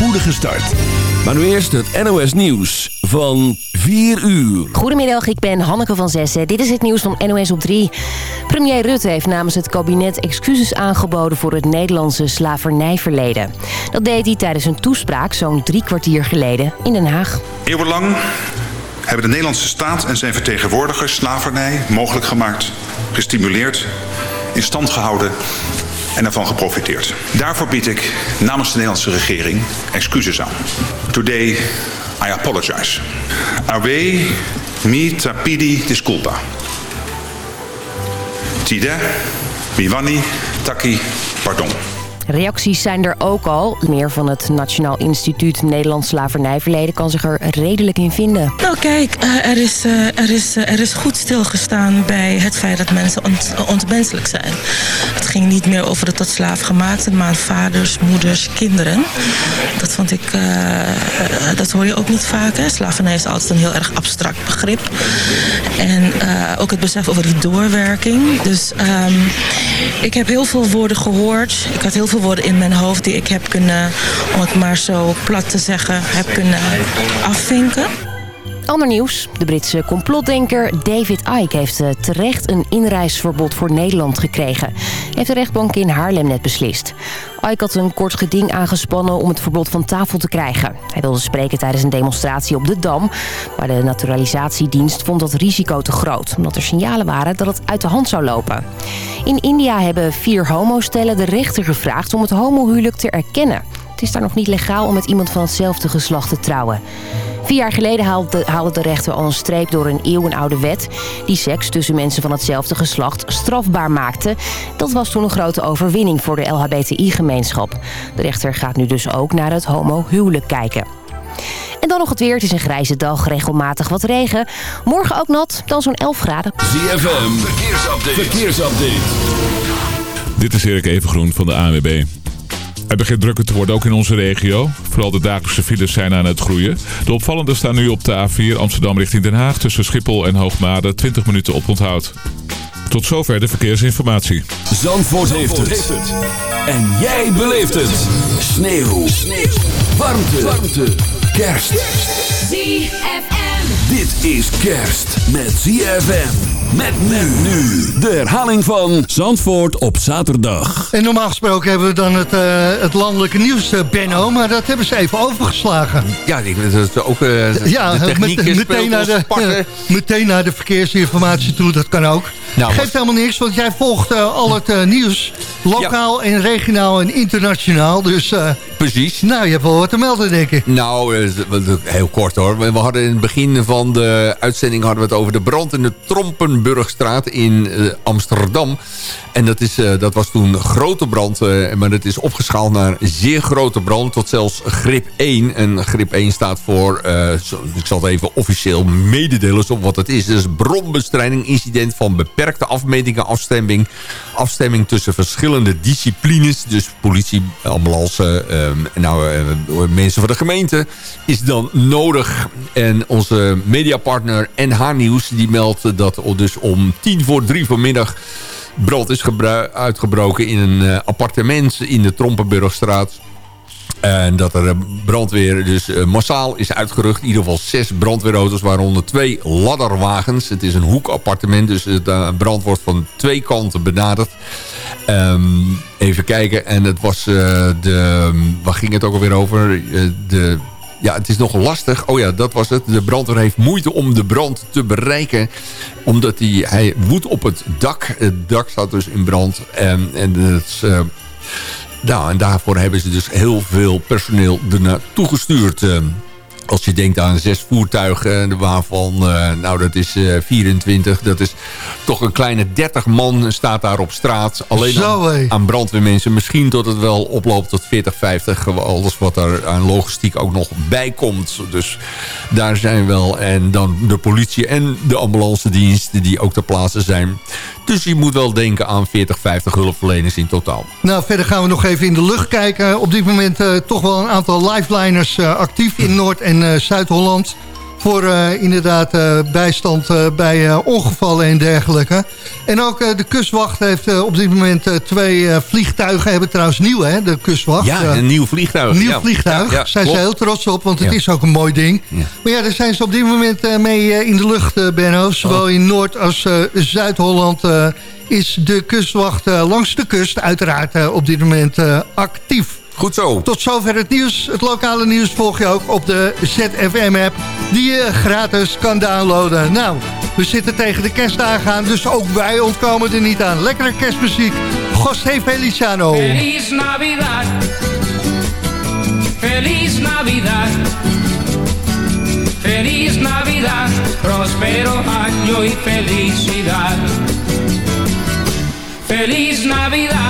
spoedige start. Maar nu eerst het NOS Nieuws van 4 uur. Goedemiddag, ik ben Hanneke van Zessen. Dit is het nieuws van NOS op 3. Premier Rutte heeft namens het kabinet excuses aangeboden... voor het Nederlandse slavernijverleden. Dat deed hij tijdens een toespraak zo'n drie kwartier geleden in Den Haag. Eeuwenlang hebben de Nederlandse staat en zijn vertegenwoordigers... slavernij mogelijk gemaakt, gestimuleerd, in stand gehouden en ervan geprofiteerd. Daarvoor bied ik namens de Nederlandse regering excuses aan. Today I apologize. Ave mi tapidi disculpa. Tide mi taki pardon. Reacties zijn er ook al. Meer van het Nationaal Instituut Nederlands Slavernijverleden kan zich er redelijk in vinden. Nou kijk, eh, er is, eh, er is, eh, er is goed stilgestaan bij het feit dat mensen ont ontmenselijk zijn. Het ging niet meer over de tot slaaf gemaakte, maar vaders, moeders, kinderen. Dat vond ik, dat hoor je ook niet vaak. Hè? Slavernij is altijd een heel erg abstract begrip. En ook het besef over die doorwerking. Dus um, ik heb heel veel woorden gehoord. Ik had heel veel woorden in mijn hoofd die ik heb kunnen, om het maar zo plat te zeggen, heb kunnen afvinken. Ander nieuws. De Britse complotdenker David Icke heeft eh, terecht een inreisverbod voor Nederland gekregen. Heeft de rechtbank in Haarlem net beslist. Icke had een kort geding aangespannen om het verbod van tafel te krijgen. Hij wilde spreken tijdens een demonstratie op de Dam. Maar de naturalisatiedienst vond dat risico te groot. Omdat er signalen waren dat het uit de hand zou lopen. In India hebben vier homostellen de rechter gevraagd om het homohuwelijk te erkennen. Het is daar nog niet legaal om met iemand van hetzelfde geslacht te trouwen. Vier jaar geleden haalde, haalde de rechter al een streep door een eeuwenoude wet... die seks tussen mensen van hetzelfde geslacht strafbaar maakte. Dat was toen een grote overwinning voor de LHBTI-gemeenschap. De rechter gaat nu dus ook naar het homohuwelijk kijken. En dan nog het weer. Het is een grijze dag, regelmatig wat regen. Morgen ook nat, dan zo'n 11 graden. ZFM, verkeersupdate. verkeersupdate. Dit is Erik Evengroen van de ANWB. Het begint drukker te worden ook in onze regio. Vooral de dagelijkse files zijn aan het groeien. De opvallende staan nu op de A4 Amsterdam richting Den Haag... tussen Schiphol en Hoogmade 20 minuten op onthoud. Tot zover de verkeersinformatie. Zandvoort, heeft, het. En jij beleeft het. Sneeuw. Sneeuw. Warmte. Warmte. Kerst. ZFM. Dit is kerst met ZFM. Met men nu. De herhaling van Zandvoort op zaterdag. En normaal gesproken hebben we dan het, uh, het landelijke nieuws, uh, Benno. Maar dat hebben ze even overgeslagen. Ja, ik, dat is ook uh, ja, de techniek met, meteen, naar de, meteen naar de verkeersinformatie toe. Dat kan ook. Nou, Geeft helemaal niks, want jij volgt al het nieuws. Lokaal en regionaal en internationaal. Dus, Precies. Nou, je hebt wel wat te melden, denk ik. Nou, heel kort hoor. We hadden in het begin van de uitzending hadden we het over de brand in de Trompen Burgstraat in uh, Amsterdam. En dat, is, uh, dat was toen grote brand, uh, maar dat is opgeschaald naar zeer grote brand tot zelfs grip 1. En grip 1 staat voor, ik zal het even officieel mededelen op wat het is. Dus bronbestrijding, incident van beperkte afmetingen, afstemming, afstemming tussen verschillende disciplines. Dus politie, ambulance, nou, mensen van de gemeente is dan nodig. En onze mediapartner NH Nieuws die meldt dat dus om tien voor drie vanmiddag brand is uitgebroken in een uh, appartement in de Trompenburgstraat. En dat er brandweer dus uh, massaal is uitgerucht. In ieder geval zes brandweerauto's, waaronder twee ladderwagens. Het is een hoekappartement, dus de brand wordt van twee kanten benaderd. Um, even kijken, en het was de... Waar ging het ook alweer over? de ja, het is nog lastig. Oh ja, dat was het. De brandweer heeft moeite om de brand te bereiken. Omdat hij, hij woedt op het dak. Het dak staat dus in brand. En, en, het uh, nou, en daarvoor hebben ze dus heel veel personeel ernaartoe gestuurd. Als je denkt aan zes voertuigen, waarvan, uh, nou dat is uh, 24, dat is toch een kleine 30 man staat daar op straat. Alleen Zo, aan, aan, brandweermensen. Misschien tot het wel oploopt tot 40, 50. Alles wat er aan logistiek ook nog bij komt. Dus daar zijn wel. En dan de politie en de ambulance diensten die ook ter plaatse zijn. Dus je moet wel denken aan 40, 50 hulpverleners in totaal. Nou, verder gaan we nog even in de lucht kijken. Op dit moment uh, toch wel een aantal lifeliners uh, actief in Noord- en uh, Zuid-Holland. voor inderdaad bijstand bij ongevallen en dergelijke. En ook de kustwacht heeft op dit moment twee vliegtuigen. Hebben trouwens nieuw, hè, de kustwacht. Ja, een nieuw vliegtuig. Nieuw vliegtuig. Ja, zijn ze heel trots op, want het is ook een mooi ding. Maar ja, daar zijn ze op dit moment mee in de lucht, Benno. Zowel oh. in Noord- als Zuid-Holland is de kustwacht langs de kust uiteraard op dit moment actief. Goed zo. Tot zover het nieuws. Het lokale nieuws volg je ook op de ZFM-app... die je gratis kan downloaden. Nou, we zitten tegen de kerstdagen aan... dus ook wij ontkomen er niet aan. Lekkere kerstmuziek. José Feliciano. Feliz Navidad. Feliz Navidad. Feliz Navidad. Prospero año y felicidad. Feliz Navidad.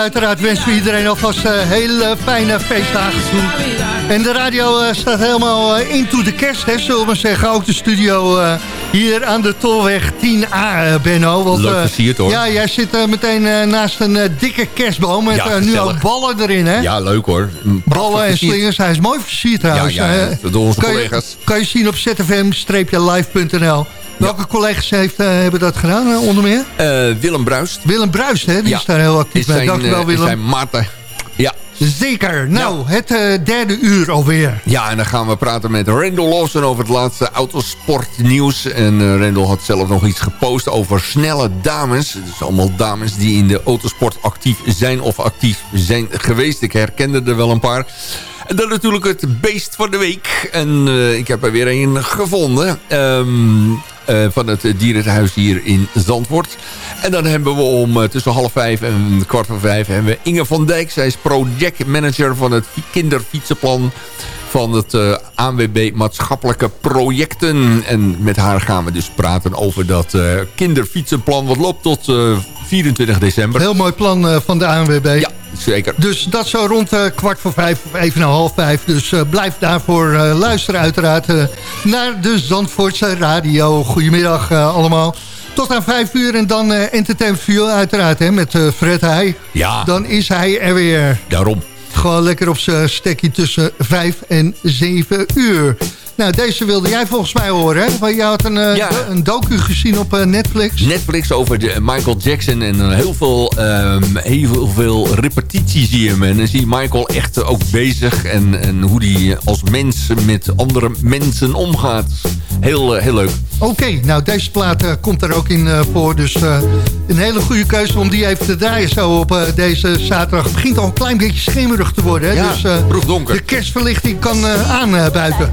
uiteraard wensen we iedereen alvast uh, hele fijne feestdagen toe. En de radio uh, staat helemaal uh, into de kerst, hè, zullen we zeggen. Ook de studio hier aan de Tolweg 10A, Benno. Want, Leuk versierd hoor. Ja, jij zit meteen naast een dikke kerstboom met ja, nu ook ballen erin, hè? Ja, leuk hoor. ballen en slingers, hij is mooi versierd trouwens. Ja, ja, door onze collega's. kan je zien op zfm-live.nl. Welke collega's heeft, uh, hebben dat gedaan, uh, onder meer? Uh, Willem Bruist. Willem Bruist, hè? die is daar heel actief bij. Dankjewel, Willem. zijn Marten. Ja. Zeker. Nou, het derde uur alweer. Ja, en dan gaan we praten met Randall Lawson over het laatste autosportnieuws. En Randall had zelf nog iets gepost over snelle dames. Dus allemaal dames die in de autosport actief zijn of actief zijn geweest. Ik herkende er wel een paar. En dan natuurlijk het beest van de week. En ik heb er weer een gevonden. Um, uh, van het dierenhuis hier in Zandvoort. En dan hebben we om uh, tussen half vijf en kwart voor vijf... hebben we Inge van Dijk. Zij is projectmanager van het kinderfietsenplan van het uh, ANWB maatschappelijke projecten. En met haar gaan we dus praten over dat uh, kinderfietsenplan... wat loopt tot uh, 24 december. Heel mooi plan van de ANWB. Ja, zeker. Dus dat zo rond kwart voor vijf of even half vijf. Dus blijf daarvoor luisteren uiteraard naar de Zandvoortse Radio. Goedemiddag allemaal. Tot aan vijf uur en dan uh, Entertainment View uiteraard hè, met Fred Heij. Ja. Dan is hij er weer. Daarom. Gewoon lekker op zijn stekje tussen 5 en 7 uur. Nou, deze wilde jij volgens mij horen, hè? Je had een, eh, een docu gezien op eh, Netflix. Netflix over de eh, Michael Jackson en heel veel, um, heel veel repetitie zie je hem. En dan zie je Michael echt ook bezig en, en hoe hij als mens met andere mensen omgaat. Heel, heel leuk. Oké, nou deze plaat komt er ook in voor. Dus een hele goede keuze om die even te draaien zo op deze zaterdag. Het begint al een klein beetje schemerig te worden. Hè? Ja, dus, De kerstverlichting kan aanbuiken.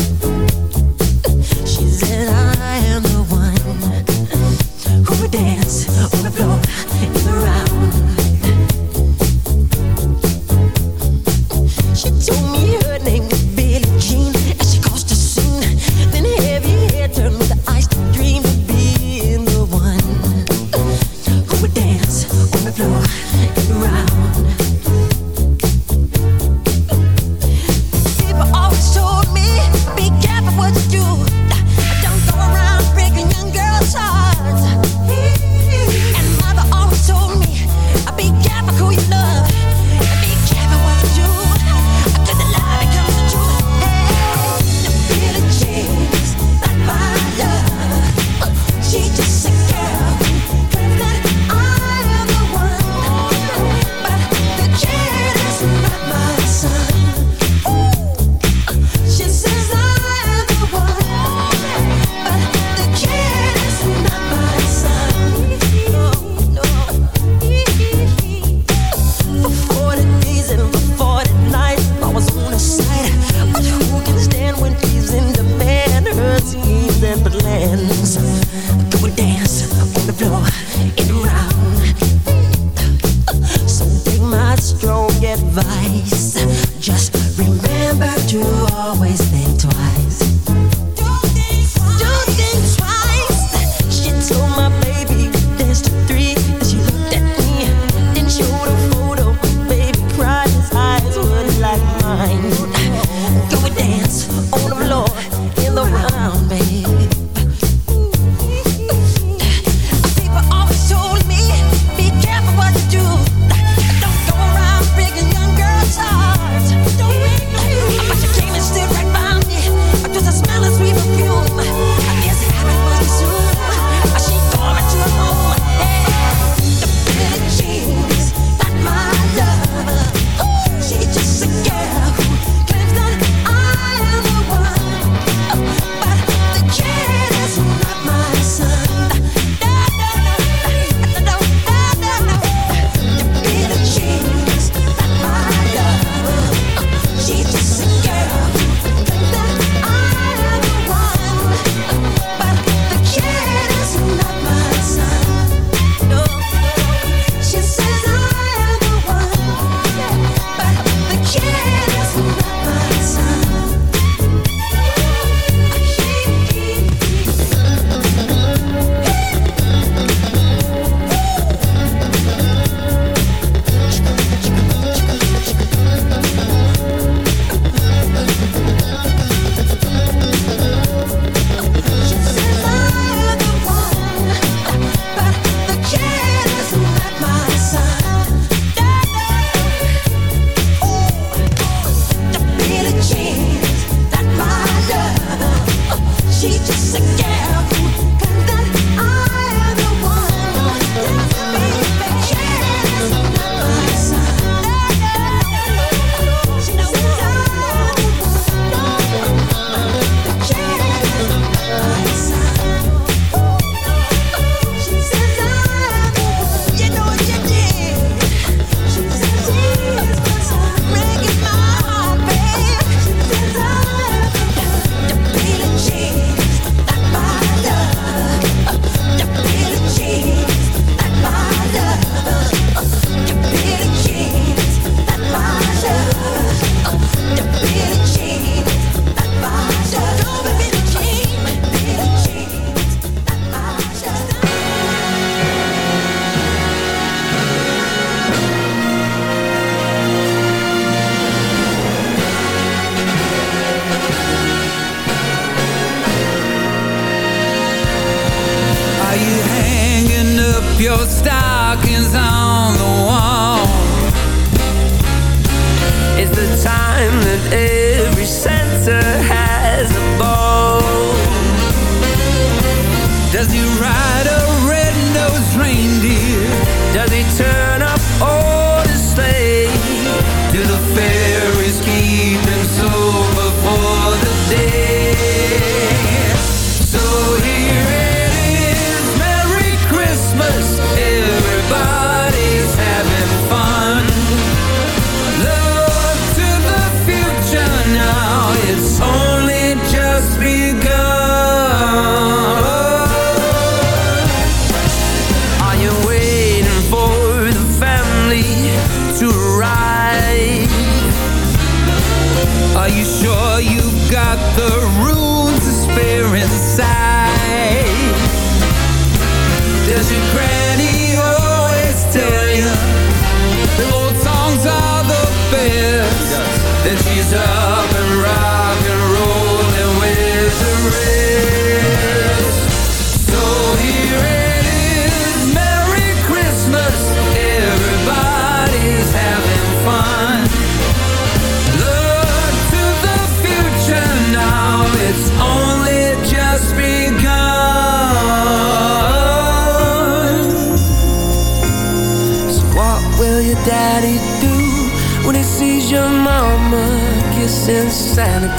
there is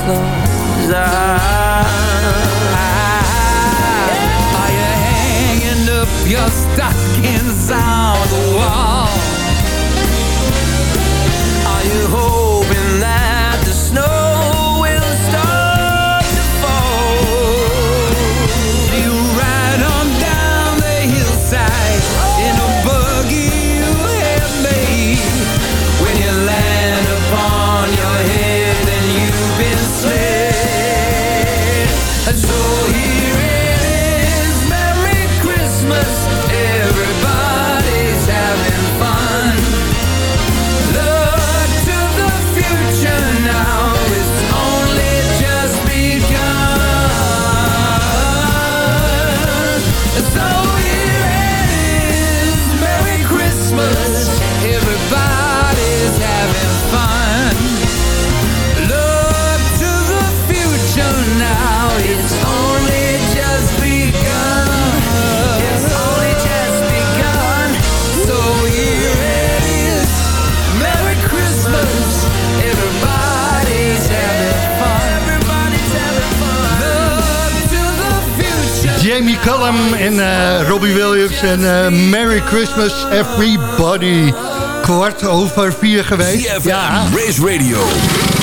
Claus? En eh, Merry Christmas Everybody. Kwart over vier geweest. CFM Race Radio.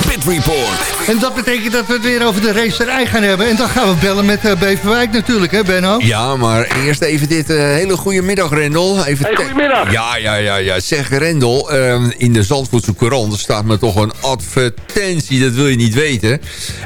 Pit Report. En dat betekent dat we het weer over de racerij gaan hebben. En dan gaan we bellen met eh, Beverwijk natuurlijk, hè Benno? Ja, maar eerst even dit. eh, hele goede middag, Rendel. Even Hey, goedemiddag. Ja, ja, ja, ja. Zeg, Rendel, ehm, in de Zandvoortse Courant staat me toch een advertentie. Dat wil je niet weten.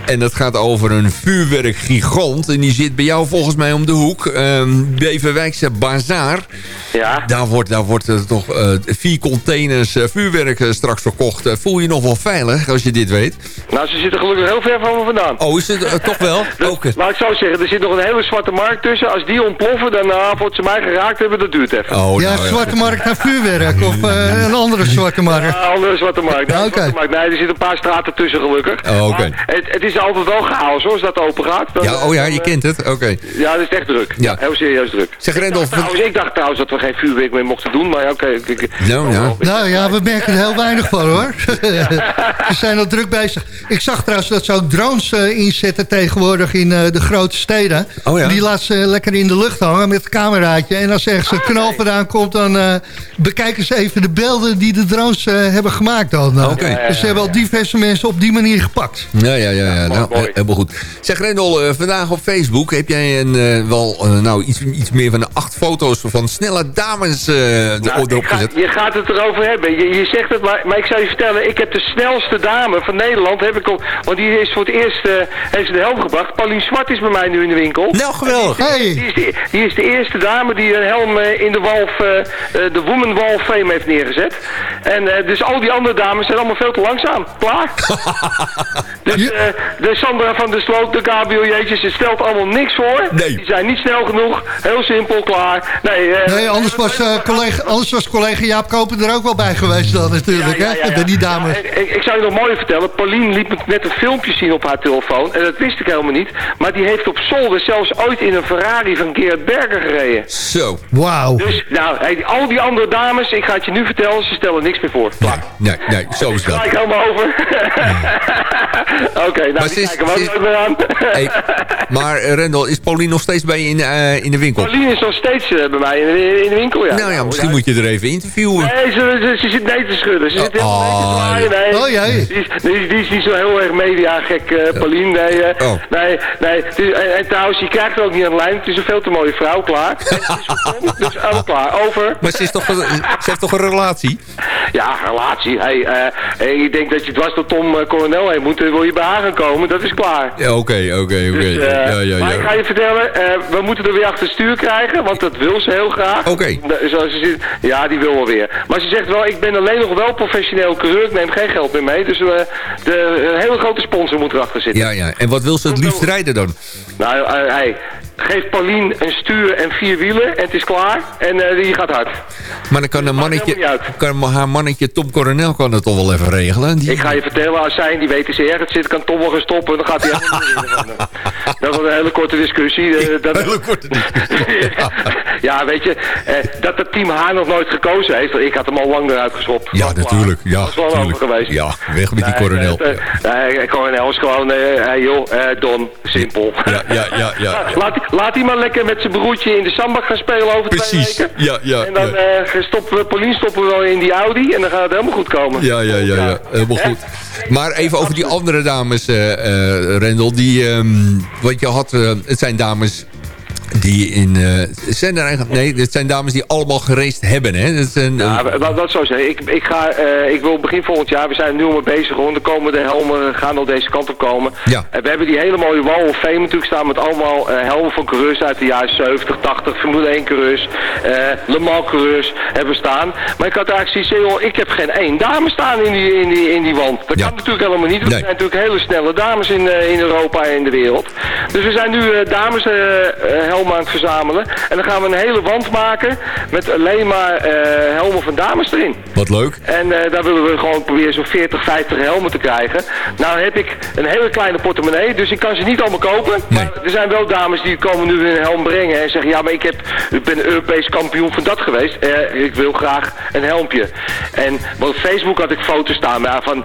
En dat gaat over een vuurwerkgigant. En die zit bij jou volgens mij om de hoek. Ehm Beverwijkse Bazaar. Ja. Daar wordt, daar wordt eh, toch eh, vier containers vuurwerk straks verkocht. Voel je je nog wel veilig als je dit weet? Nou, ze zitten gelukkig heel ver van me vandaan. Oh, is het eh, toch wel? Dus, Oké. Laat ik zo zeggen, er zit nog een hele zwarte markt tussen. Als die ontploffen, dan uh, voordat ze mij geraakt hebben, dat duurt even. Oh, ja, nou, Zwarte Markt naar vuurwerk of eh, een andere Zwarte Markt. Ja, andere zwarte markt. Nee, zwarte markt. nee, er zitten een paar straten tussen gelukkig. Oh, oké. Maar Het, het is altijd wel chaos hoor, als dat open gaat. Dan- Ja, oh ja, je kent het. Oké. Ja, dat is echt druk. Ja. Heel serieus druk. Zeg, dacht, trouwens, ik dacht trouwens dat we geen vuurwerk meer mochten doen, maar oké. Nou, ja. Nou ja, we merken er heel weinig van hoor. Ze zijn al druk bezig. Ik zag trouwens dat ze ook drones eh, inzetten tegenwoordig in eh, de grote steden. Oh ja? Die laten ze lekker in de lucht hangen met een cameraatje. En als ergens een knal vandaan komt, dan eh, bekijken ze even de beelden die de drones hebben gemaakt. Dan. Oké. Dus ze hebben al diverse mensen op die manier gepakt. Ja, ja, ja. ja. Nou, helemaal goed. Zeg Rendel, vandaag op Facebook heb jij een, wel nou, iets, iets meer van de acht foto's van snelle dames eh, Nou, erop ga- gezet. je gaat het erover hebben. Je, je zegt het, maar, maar ik zou je vertellen, ik heb de snelste dame van Nederland, heb ik al, want die is voor het eerst, eh, heeft ze de helm gebracht. Paulien Zwart is bij mij nu in de winkel. Nou, geweldig. Die Hey, is, de, die is de eerste dame die een helm eh, in de Walf, eh, de Woman Wall Fame heeft neergezet. En eh, dus al die andere dames zijn allemaal veel te langzaam. Klaar. Dus eh, de Sandra van der Sloot, de Gabriel Jeetjes, het stelt allemaal niks voor. Nee. Die zijn niet snel genoeg. Heel simpel, klaar. Nee, eh, Nee, anders was, eh, collega, anders was collega Jaap Koper er ook wel bij geweest dan natuurlijk, Ja, ja, ja, hè? ja. Bij die dames. Ja, ik, ik zou je nog mooi vertellen. Pauline liet me net een filmpje zien op haar telefoon. En dat wist ik helemaal niet. Maar die heeft op zolder zelfs ooit in een Ferrari van Gerard Berger gereden. Zo. Wauw. Dus, nou, hey, al die andere dames, ik ga het je nu vertellen, ze stellen niks meer voor. Klaar. Nee, nee, zo is dat. Ga ik helemaal over. Oké, nou, Maar die kijken we ook meer aan. Hey, maar eh, Rendel, is Paulien nog steeds bij je in, eh, in de winkel? Pauline is nog steeds eh, bij mij in de, in de winkel, ja. Nou ja, misschien moet je er even interviewen. Nee, ze, ze, ze zit nee te schudden. Ze zit helemaal Oh, nee te draaien. Nee. Oh, jee. Die, is, die, is- die is niet zo heel erg media-gek, eh Pauline. Nee, eh, Oh. nee, nee. Is- en, en trouwens, je krijgt haar ook niet aan de lijn. Het is een veel te mooie vrouw, klaar. Het is gekomen, dus allemaal klaar. Over. Maar ze, is toch, een- ze heeft toch een relatie? Ja, relatie. Hey, eh, hey, ik denk dat je dwars door Tom eh, Coronel heen moet. eh, wil je bij haar gaan komen? Dat is klaar. Ja, oké, oké, oké. Dus, eh, Ja, ja, Maar ik ga je vertellen, eh, we moeten er weer achter stuur krijgen, want dat wil ze heel graag. Oké. Zoals ze zit, ja, die wil wel weer. Maar ze zegt wel, ik ben alleen nog wel professioneel coureur, ik neem geen geld meer mee. Dus eh, de, een hele grote sponsor moet erachter zitten. Ja, ja. En wat wil ze het liefst rijden dan? Nou, hey, geef Paulien een stuur en vier wielen en het is klaar. En eh, die gaat hard. Maar dan kan, een mannetje, kan haar mannetje Tom Coronel kan het toch wel even regelen? Die... Ik ga je vertellen, als zij die WTC ergens zit, kan Tom wel gaan stoppen. Dan gaat hij helemaal niet winnen. Dat was een hele korte discussie. eh, Dat, Hele korte discussie. ja, weet je, eh, dat het team haar nog nooit gekozen heeft. Ik had hem al lang eruit geschopt. Ja, natuurlijk. Ja, Dat is wel tuurlijk. over geweest. Ja, weg met die Nee, Coronel. eh, eh, Nee, Coronel is gewoon, eh, joh, eh, Don, simpel. Ja, ja, ja, ja. Laat, laat hij maar lekker met zijn broertje in de zandbak gaan spelen over Precies. twee weken. Ja, ja, En dan ja. eh, stoppen we, Paulien stoppen we wel in die Audi en dan gaat het helemaal goed komen. Ja, ja, ja, ja. Helemaal goed. Maar even over die andere dames, eh eh, Rendel. Die, ehm, want je had, het zijn dames die in... eh, zijn er eigenlijk, nee, het zijn dames die allemaal geraced hebben, hè? Dat zijn, Ja, wat, wat zou zeggen? Ik, ik, ga, eh, ik wil begin volgend jaar, we zijn er nu al mee bezig hoor. De komende helmen gaan al deze kant op komen. Ja. En we hebben die hele mooie Wall of Fame natuurlijk staan met allemaal eh, helmen van coureurs uit de jaren 70, 80, Formule 1 coureurs, Le Mans coureurs hebben staan. Maar ik had eigenlijk zoiets, joh, ik heb geen één dame staan in die, in die, in die wand. Dat Ja. kan natuurlijk helemaal niet, want Nee. er zijn natuurlijk hele snelle dames in, in Europa en in de wereld. Dus we zijn nu dames eh, helmen aan het verzamelen. En dan gaan we een hele wand maken met alleen maar eh, helmen van dames erin. wat leuk. En eh, daar willen we gewoon proberen zo'n 40, 50 helmen te krijgen. Nou heb ik een hele kleine portemonnee, dus ik kan ze niet allemaal kopen. Nee. Maar er zijn wel dames die komen nu een helm brengen en zeggen... ja, maar ik, heb, ik ben Europees kampioen van dat geweest. Eh, ik wil graag een helmpje. En op Facebook had ik foto's staan van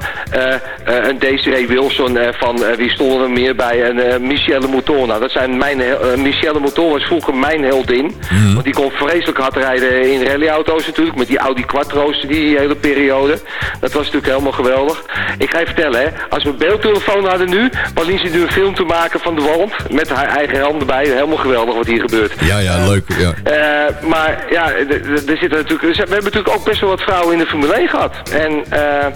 een Desiree Wilson... van wie stonden er meer bij, en Michelle Mouton. Nou, dat zijn mijn... hel- Michelle Mouton was vroeger mijn heldin. Want die kon vreselijk hard rijden in rallyauto's natuurlijk... met die Audi Quattro's die hele periode. Dat was natuurlijk helemaal geweldig. Ik ga je vertellen, hè, als we beeldtelefoon hadden nu... Pauline zit nu een film te maken van de wand... met haar eigen helm erbij. Helemaal geweldig wat hier gebeurt. Ja, ja, leuk. Ja. Eh, maar ja, er zitten natuurlijk, we hebben natuurlijk ook best wel wat vrouwen in de Formule 1 gehad. En eh,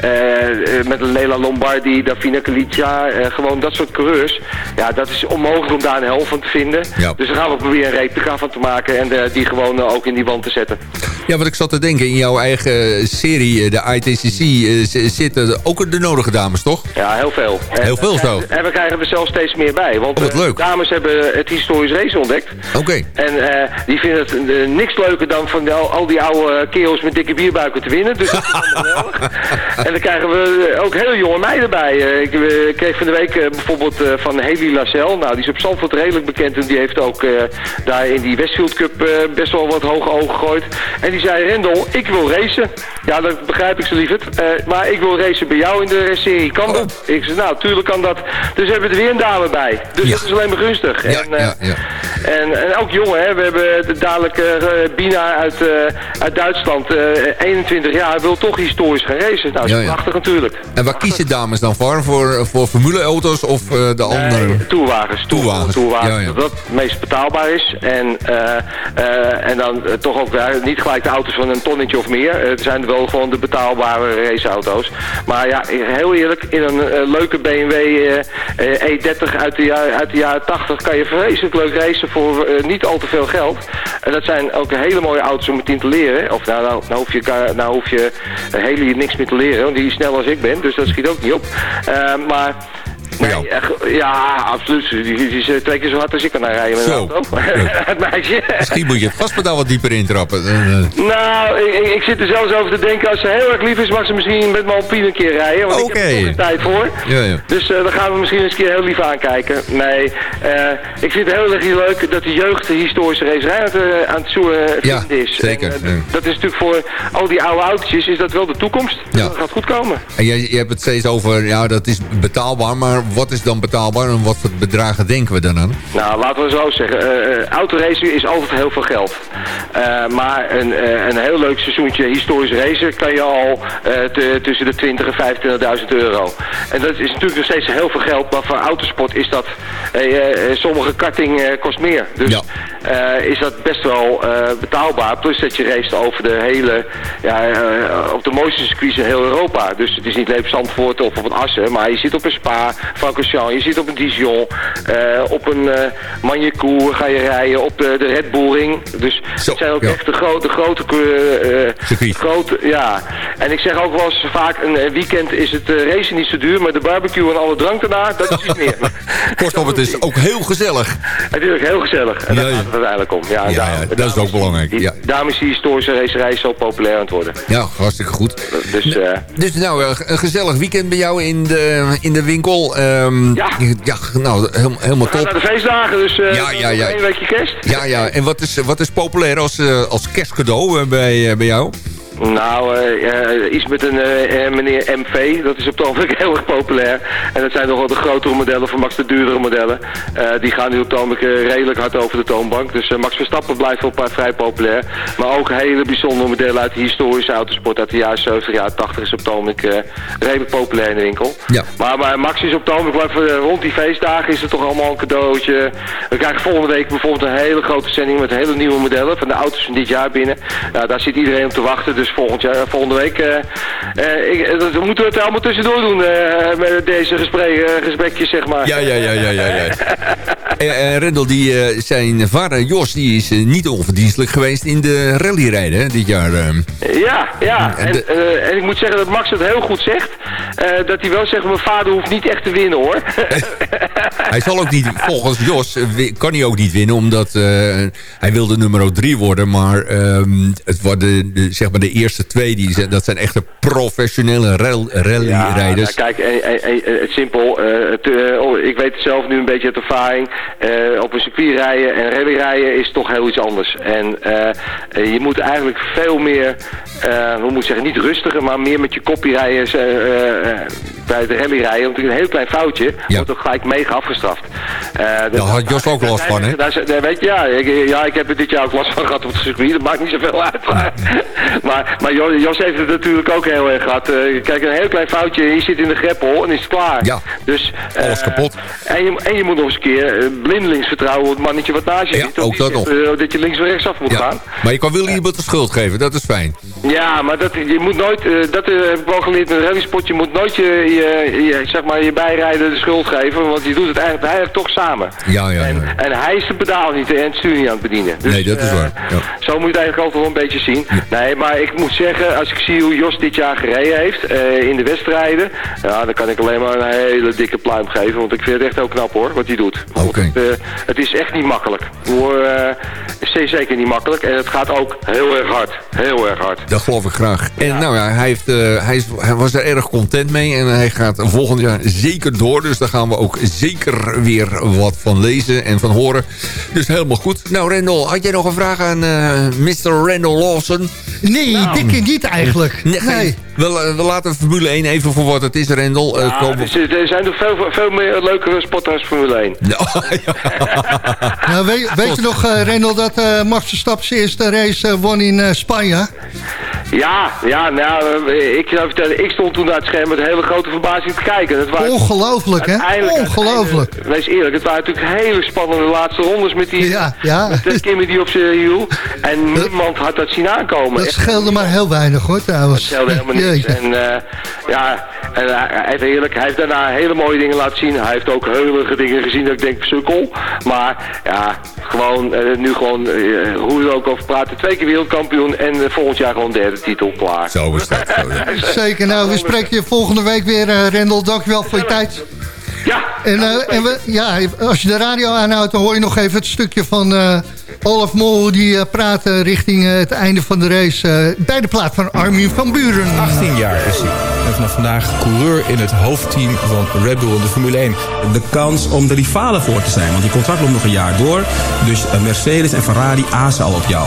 eh, met Lela Lombardi, Davina Calicia, eh, gewoon dat soort coureurs. Ja, dat is onmogelijk om daar een helft van te vinden. Ja. Dus daar gaan we proberen een replica van te maken en eh, die gewoon eh, ook in die wand te zetten. ja, wat ik zat te denken, in jouw eigen serie, eh, de ITCC, zitten ook de nodige dames, toch? Ja, heel veel. En Heel veel zo. krijgen- En we krijgen er zelfs steeds meer bij. Want Oh, leuk. dames hebben het historisch race ontdekt. Oké. En die vinden het niks leuker dan van al, al die oude kerels met dikke bierbuiken te winnen. Dus dat is geweldig. En dan krijgen we ook hele jonge meiden bij. Ik kreeg van de week bijvoorbeeld van Haley Lacelle. Nou, die is op Zandvoort redelijk bekend. En die heeft ook eh, daar in die Westfield Cup eh, best wel wat hoge ogen gegooid. En die zei, Rendel, ik wil racen. Ja, dat begrijp ik zo lieverd. Eh, maar ik wil racen bij jou in de serie. Kan dat? Ik zei, nou, tuurlijk kan dat. Dus hebben we er weer een dame bij. Dus Ja. dat is alleen maar gunstig. Ja, en, ja, ja. en, en ook jongen, hè. we hebben de dadelijk Bina uit, uit Duitsland, eh, 21 jaar, wil toch historisch gaan racen. Nou, dat is prachtig natuurlijk. En waar kiezen dames dan voor? Voor, voor formuleauto's of de andere? Nee, toerwagens. Toerwagens, toerwagens ja, ja. Dat meest betaalbaar is. En, eh, eh, en dan eh, toch ook weer niet gelijk de auto's van een tonnetje of meer. Het zijn wel gewoon de betaalbare raceauto's. Maar ja, heel eerlijk, in een leuke BMW eh, eh, E30 uit de, jaar, uit de jaren 80 kan je vreselijk leuk racen voor niet al te veel geld. En dat zijn ook hele mooie auto's om het in te leren. Of nou, nou, nou hoef je, nou hoef je uh, hele niks meer te leren, want die is snel als ik ben. Dus dat schiet ook niet op. Maar... Nee, echt, ja, absoluut. Die, die is eh, twee keer zo hard als ik kan rijden met een Zo. auto. het meisje. Misschien moet je het gaspedaal wat dieper intrappen. Eh, eh. Nou, ik, ik- zit er zelfs over te denken. Als ze heel erg lief is, mag ze misschien met mijn Alpine een keer rijden. Want ik heb er tijd voor. Ja, ja. Dus eh dan gaan we misschien eens een keer heel lief aankijken. Nee, ik vind het heel erg leuk dat de jeugd de historische racerij aan het, aan het zoeken Ja, is. zeker, En. Dat is natuurlijk voor al die oude autootjes is dat wel de toekomst. Ja. Dat gaat goed komen. En je, je hebt het steeds over, ja, dat is betaalbaar. Maar wat is dan betaalbaar en wat voor bedragen denken we dan aan? Nou, laten we zo zeggen. eh eh, autoracen is altijd heel veel geld. Eh, maar een, een heel leuk seizoentje historisch racen kan je al tussen de 20 en 25.000 euro. En dat is natuurlijk nog steeds heel veel geld, maar voor autosport is dat... sommige karting kost meer. Dus Ja. is dat best wel betaalbaar. Plus dat je race over de hele... Ja, op de mooiste circuits in heel Europa. Dus het is niet alleen op Zandvoort of op een Assen, maar je zit op een Spa, Francorchamps, je zit op een Dijon, eh, op een eh Magny-Cours ga je rijden, op de, de Red Bull Ring. Dus Zo, het zijn ook ja. echt de grote, grote, eh, grote, ja. En ik zeg ook wel eens vaak, een weekend is het racen niet zo duur, maar de barbecue en alle drank daarna, dat is iets meer. Kortom, het is ook heel gezellig. Natuurlijk heel gezellig. En Ja, daar gaat het uiteindelijk om. Ja, Ja, daarom- ja, dat is ook belangrijk, die- ja. Daarom is die historische racerij zo populair aan het worden. Ja, hartstikke goed. Dus eh, Dus nou, een gezellig weekend bij jou in de, in de winkel. Ehm, Ja. Ja, nou, heel- helemaal top. de feestdagen, dus eh Ja, ja, ja. één weekje kerst. Ja, ja. En wat is, wat is populair als, eh, als kerstcadeau eh, bij, bij jou? Nou, eh, iets met een eh, meneer MV, dat is op het ogenblik heel erg populair. En dat zijn nog wel de grotere modellen, van Max de duurdere modellen. Die gaan nu op het ogenblik redelijk hard over de toonbank. Dus Max Verstappen blijft wel vrij populair. Maar ook hele bijzondere modellen uit de historische autosport uit de jaren 70, jaren 80 is op het ogenblik redelijk populair in de winkel. Ja. Maar, maar Max is op het ogenblik, rond die feestdagen is het toch allemaal een cadeautje. We krijgen volgende week bijvoorbeeld een hele grote zending met hele nieuwe modellen van de auto's van dit jaar binnen. Nou, daar zit iedereen op te wachten, dus volgend jaar, volgende week eh, eh, ik, eh, dat- moeten we het allemaal tussendoor doen eh, met deze gesprek, eh, gesprekjes, zeg maar. Ja, ja, ja, ja, ja. ja. en, en Rendel, die, eh, zijn vader Jos, die is eh, niet onverdienstelijk geweest in de rallyrijden dit jaar. eh. Ja, ja. En En, de- eh, en ik moet zeggen dat Max het heel goed zegt. eh, dat hij wel zegt, mijn vader hoeft niet echt te winnen hoor. Hij zal ook niet, volgens Jos, eh, kan hij ook niet winnen, omdat eh, hij wilde nummer 3 worden. Maar ehm, het worden de, zeg maar de eerste twee, die zijn, dat zijn echte professionele ral- rallyrijders. Ja, nou, kijk, simpel. eh, het, eh, oh, ik weet het zelf nu een beetje uit ervaring. Op een circuit rijden en rally rijden is toch heel iets anders. En je moet eigenlijk veel meer, hoe moet ik zeggen, niet rustiger, maar meer met je kopie rijden bij de rally rijden. Want een heel klein foutje Ja. wordt ook gelijk mega afgestraft. Eh, Daar dat- had Jos ook last van, hè? weet je, ja, ik, ja, ik heb er dit jaar ook last van gehad op het circuit. Dat maakt niet zoveel uit. Maar, maar, maar Jo- Jos heeft het natuurlijk ook heel erg gehad. Eh, kijk, een heel klein foutje, je zit in de greppel en is het klaar. Ja. Dus, eh, Alles kapot. En je, en je moet nog eens een keer eh, blindelings vertrouwen op het mannetje wat naast je Ja, zit. ook dat nog. eh, dat je links of rechtsaf moet Ja. gaan. Maar je kan wel iemand de schuld geven, dat is fijn. Ja, maar dat, je moet nooit, eh, dat eh, heb ik wel geleerd met een rallysport, je moet nooit je, je, je, zeg maar, je bijrijder de schuld geven, want je doet het eigenlijk toch samen. Ja, ja, En, ja. en hij is het pedaal niet en het stuur niet aan het bedienen. Dus, Nee, dat is eh, waar, ja. Zo moet je het eigenlijk altijd wel een beetje zien. Nee, maar ik moet zeggen, als ik zie hoe Jos dit jaar gereden heeft eh, in de wedstrijden, ja, dan kan ik alleen maar een hele dikke pluim geven, want ik vind het echt heel knap hoor, wat hij doet. Oké. Het, eh, het is echt niet makkelijk. Hoor, het is zeker niet makkelijk en het gaat ook heel erg hard. Heel erg hard. Dat geloof ik graag. En nou ja, hij, heeft, hij, is, hij was er erg content mee. En hij gaat volgend jaar zeker door. Dus daar gaan we ook zeker weer wat van lezen en van horen. Dus helemaal goed. Nou, Rendel, had jij nog een vraag aan eh Mr. Rendel Lawson? Nee, Nou. dikke niet eigenlijk. Nee, Nee. We, we laten Formule 1 even voor wat het is, Rendel. Eh, Ja, dus er zijn er veel, veel meer leukere spotters als Formule 1. Nou, weet, weet je nog, eh Rendel, dat eh Max Verstappen zijn eerste race won in Spanje? Ja, ja, nou, ik zou vertellen, ik stond toen naar het scherm met een hele grote verbazing te kijken. Het waren Ongelooflijk, hè? Ongelooflijk. Wees eerlijk, het waren natuurlijk hele spannende laatste rondes met die Ja, ja. met Kimmy die op zijn hiel. En niemand had dat zien aankomen. Dat scheelde maar heel weinig, hoor, trouwens. dat stelde helemaal niks. Jeetje. En eh, ja, en hij, hij heeft eerlijk, hij heeft daarna hele mooie dingen laten zien. Hij heeft ook heulige dingen gezien dat ik denk, sukkel. Maar ja, gewoon, eh, nu gewoon, eh, hoe we er ook over praten, twee keer wereldkampioen en eh, volgend jaar gewoon derde titel, klaar. Zo is dat. Zo, ja. Zeker, nou, we spreken je volgende week weer, eh Rendel. Dankjewel voor je tijd. Ja, En, eh, en we, ja, als je de radio aanhoudt, dan hoor je nog even het stukje van eh, Olaf Mol... die eh, praat richting het einde van de race eh, bij de plaat van Armin van Buren. 18 jaar is hij. En vanaf vandaag coureur in het hoofdteam van Red Bull in de Formule 1. de kans om de rivalen voor te zijn. Want die contract loopt nog een jaar door. Dus Mercedes en Ferrari azen al op jou.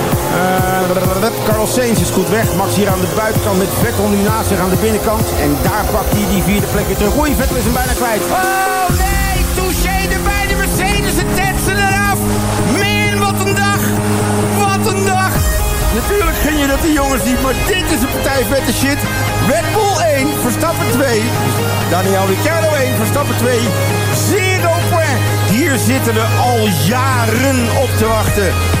eh, Carlos Sainz is goed weg. Max hier aan de buitenkant met Vettel nu naast zich aan de binnenkant. En daar pakt hij die vierde plek weer terug. Oei, Vettel is hem bijna kwijt. Oh nee, touché erbij, de Mercedes, het tetsen eraf. Man, wat een dag. Wat een dag. Natuurlijk gun je dat die jongens niet, maar dit is een partij vette shit. Red Bull 1, Verstappen 2. Daniel Ricciardo 1, Verstappen 2. Zero point. Hier zitten we al jaren op te wachten.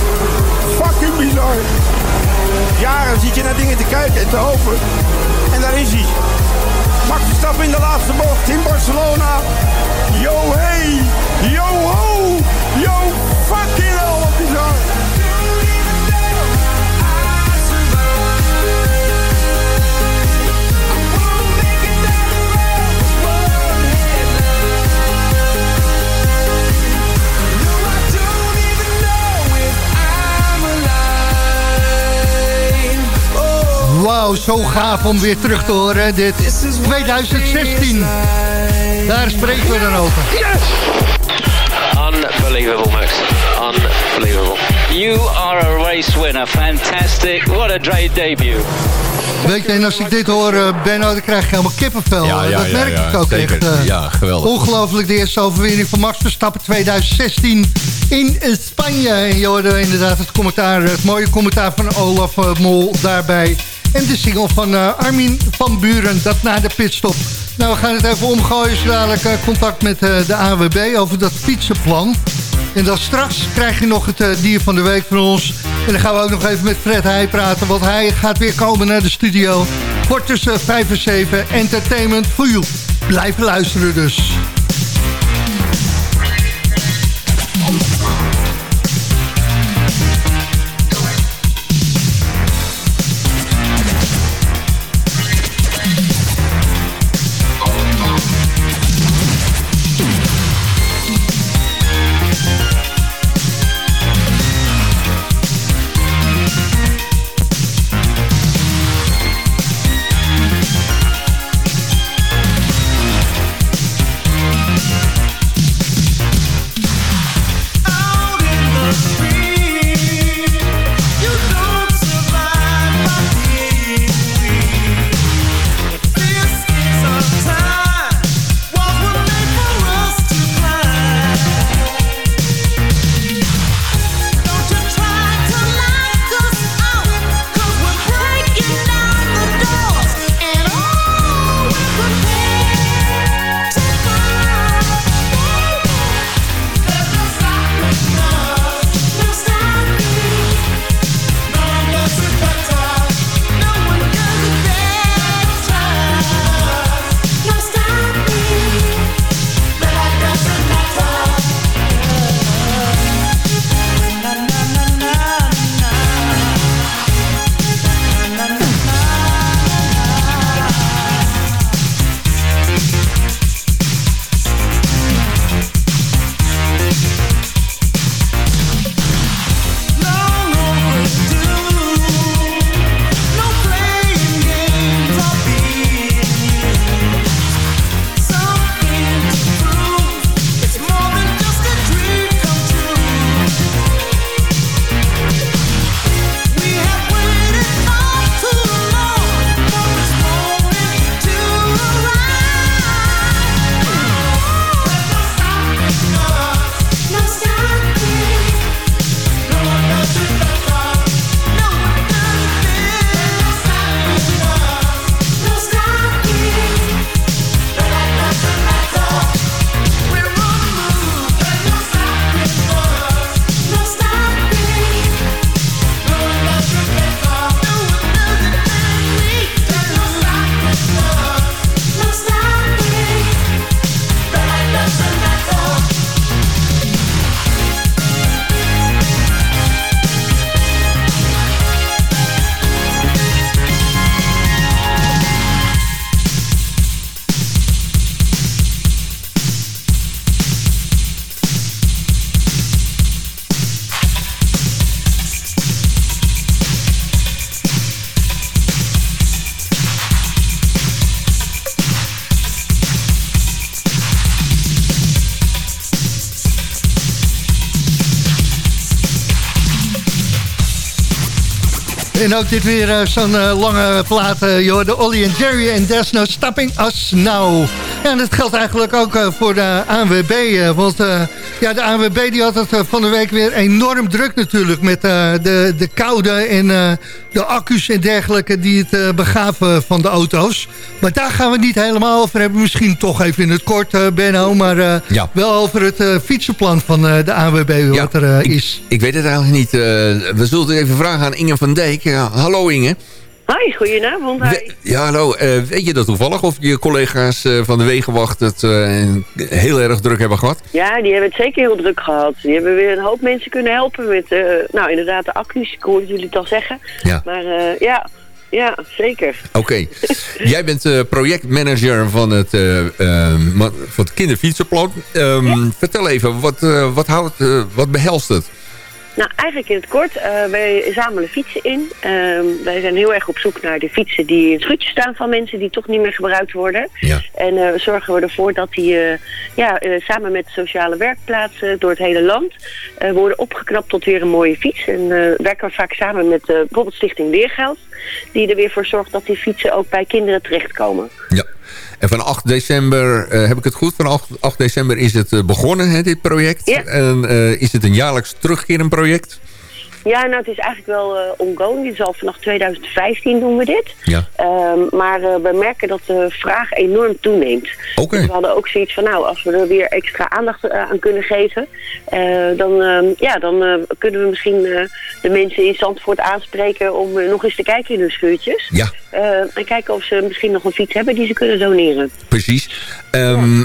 Fucking bizar. Jaren zit je naar dingen te kijken en te hopen. En daar is hij. Max Verstappen in de laatste bocht in Barcelona. Yo hey, yo ho, yo fucking hell, bizar. Wauw, zo gaaf om weer terug te horen. Dit 2016. Daar spreken we dan over. Unbelievable. Unbelievable, Max. Unbelievable. You are a race winner. Fantastic. What a great debut. Weet je, en als ik dit hoor, eh, Benno, dan krijg je helemaal kippenvel. Ja, ja, dat ja, merk ja, ik ook zeker. echt. eh, Ja, geweldig. Ongelooflijk de eerste overwinning van Max Verstappen 2016 in Spanje. En je hoorde inderdaad het commentaar, het mooie commentaar van Olaf eh, Mol daarbij. En de single van eh, Armin van Buren, dat na de pitstop. Nou, we gaan het even omgooien. Zo dadelijk eh, contact met eh, de AWB over dat fietsenplan. En dan straks krijg je nog het dier van de week van ons. En dan gaan we ook nog even met Fred Heij praten. Want hij gaat weer komen naar de studio. Kort tussen 5 en 7. Entertainment for you. Blijven luisteren dus. En ook dit weer eh, zo'n eh, lange plaat, eh, joh, de Ollie en Jerry en There's No Stopping Us Now. Ja, en dat geldt eigenlijk ook voor de ANWB, want ja, de ANWB die had het van de week weer enorm druk natuurlijk met de, de koude en de accu's en dergelijke die het begaven van de auto's. Maar daar gaan we het niet helemaal over hebben, misschien toch even in het kort, Benno, maar wel over het fietsenplan van de ANWB wat er is. Ik weet het eigenlijk niet. we zullen het even vragen aan Inge van Dijk. Ja, hallo Inge. Hoi, goedenavond. Hi. Ja, hallo. Eh, weet je dat toevallig of je collega's eh, van de Wegenwacht het eh, heel erg druk hebben gehad? Ja, die hebben het zeker heel druk gehad. Die hebben weer een hoop mensen kunnen helpen met, nou inderdaad, de accu's. Ik hoorde jullie het al zeggen. Ja. Maar ja, ja, zeker. Oké. Jij bent projectmanager van het, van het kinderfietsenplan. Ehm, Vertel even, wat, wat, houdt, wat behelst het? Nou, eigenlijk in het kort, eh, wij zamelen fietsen in. Ehm, wij zijn heel erg op zoek naar de fietsen die in het schuurtje staan van mensen die toch niet meer gebruikt worden. Ja. En eh, zorgen we ervoor dat die eh, ja, samen met sociale werkplaatsen door het hele land worden opgeknapt tot weer een mooie fiets. En werken we vaak samen met bijvoorbeeld Stichting Leergeld, die er weer voor zorgt dat die fietsen ook bij kinderen terechtkomen. Ja. En van 8 december, eh, heb ik het goed? Van 8, 8 december is het eh, begonnen, hè, dit project. Ja. En eh, is het een jaarlijks terugkerend project? Ja, nou het is eigenlijk wel eh ongoing. Dit is al vanaf 2015 doen we dit. Ja. Ehm, maar eh, we merken dat de vraag enorm toeneemt. Oké. Dus we hadden ook zoiets van, nou, als we er weer extra aandacht eh, aan kunnen geven, dan, ehm, ja, dan kunnen we misschien de mensen in Zandvoort aanspreken om nog eens te kijken in hun schuurtjes. Ja. En kijken of ze misschien nog een fiets hebben die ze kunnen doneren. Precies. Ehm,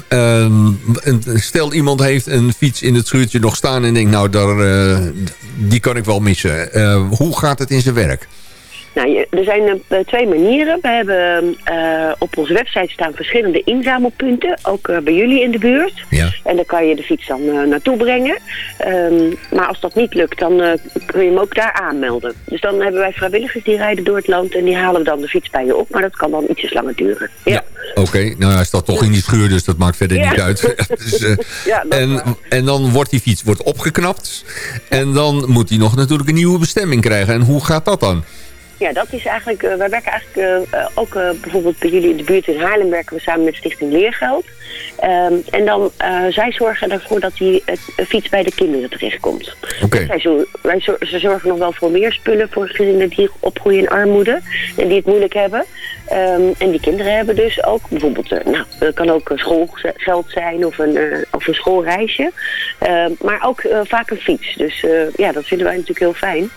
stel iemand heeft een fiets in het schuurtje nog staan en denkt, nou, daar, die kan ik wel missen. Eh, hoe gaat het in zijn werk? Nou, je- er zijn eh, twee manieren. We hebben eh, op onze website staan verschillende inzamelpunten, ook eh, bij jullie in de buurt. Ja. En daar kan je de fiets dan eh, naartoe brengen. Ehm, maar als dat niet lukt, dan eh, kun je hem ook daar aanmelden. Dus dan hebben wij vrijwilligers die rijden door het land en die halen dan de fiets bij je op. Maar dat kan dan ietsjes langer duren. Ja. Oké, nou hij staat toch in die schuur, dus dat maakt verder Ja. niet uit. dus, eh, Ja, en, en dan wordt die fiets wordt opgeknapt. En dan moet hij nog natuurlijk een nieuwe bestemming krijgen. En hoe gaat dat dan? Ja, dat is eigenlijk. eh, wij werken eigenlijk eh, eh, ook bijvoorbeeld bij jullie in de buurt in Haarlem werken we samen met Stichting Leergeld. Ehm, en dan zij zorgen ervoor dat die het, fiets bij de kinderen terechtkomt. Oké. Zij zo, wij zo, ze zorgen nog wel voor meer spullen voor gezinnen die opgroeien in armoede en die het moeilijk hebben. Um, en die kinderen hebben dus ook bijvoorbeeld, uh, nou, dat kan ook schoolgeld zijn of een, uh, of een schoolreisje. Uh, maar ook vaak een fiets. Dus ja, dat vinden wij natuurlijk heel fijn.